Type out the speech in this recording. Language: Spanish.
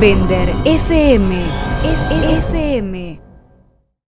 Vender FM. FM.